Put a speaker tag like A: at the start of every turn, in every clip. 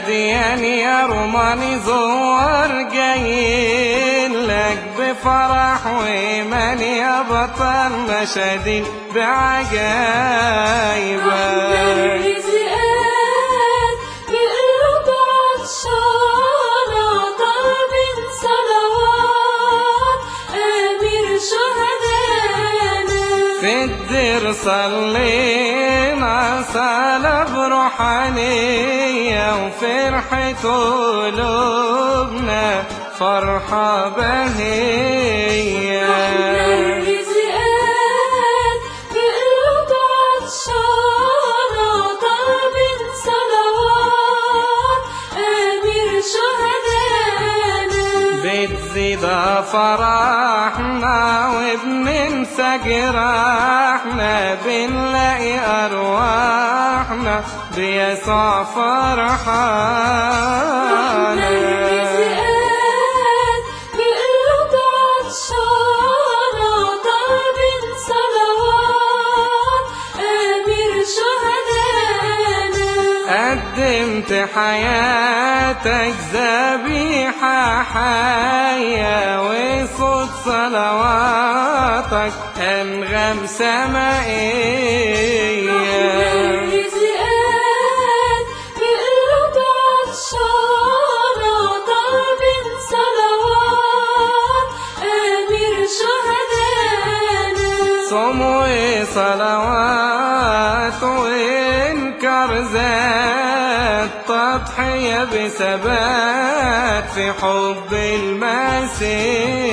A: من يرماني زور جايين لك بفرح ومن يا بطل نشدين بعجايبك في الدير صلينا صلاة بروحانية وفرحة قلوبنا فرحة بهية. بتزيد فرحنا وبننسى جراحنا بنلاقي أرواحنا بيسوع فرحانا قدمت حياتك ذبيحة حية وصوت صلواتك أنغام سمائية؟ صوم وصلوات وإنكار ذات تضحية بثبات في حب المسيح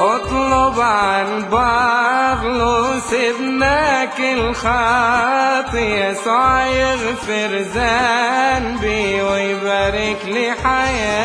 A: أطلب عن بغلوس ابنك الخاطي يسوع يغفر ذنبي ويبارك لي حياتي